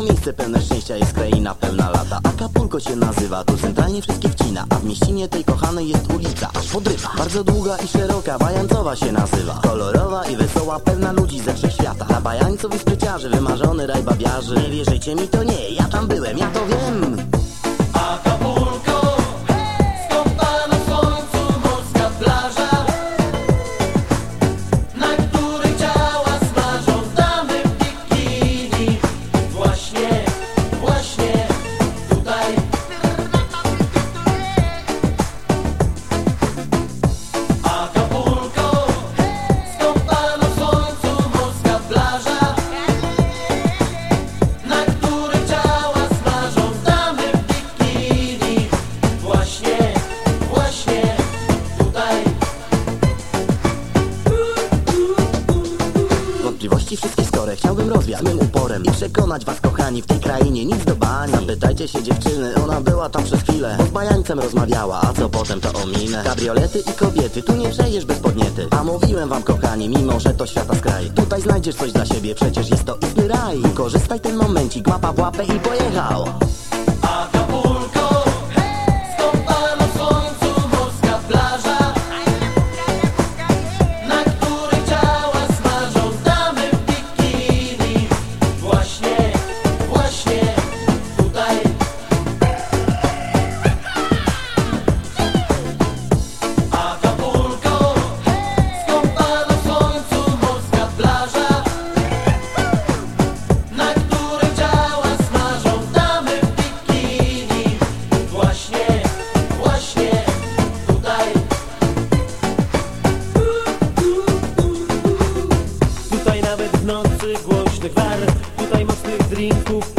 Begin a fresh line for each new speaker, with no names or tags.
to miejsce pełne szczęścia, jest kraina pełna lata. Acapulco się nazywa, tu centralnie wszystkie wcina. A w mieścinie tej kochanej jest ulica, aż podrywa. Bardzo długa i szeroka, Bajancowa się nazywa. Kolorowa i wesoła, pełna ludzi ze wszechświata. Dla bajańców i spryciarzy, wymarzony raj babiarzy Nie wierzycie mi, to nie, ja tam byłem, ja to wiem Wątpliwości wszystkie skore chciałbym rozwiać. Mym uporem I przekonać was kochani w tej krainie nic do bani. Zapytajcie się dziewczyny, ona była tam przez chwilę Bo z bajańcem rozmawiała, a co potem to ominę. Kabriolety i kobiety, tu nie przejdziesz bez podniety. A mówiłem wam kochani, mimo że to świata skraj. Tutaj znajdziesz coś dla siebie, przecież jest to istny raj. Wykorzystaj ten momencik, łapa w łapę i pojechał brinco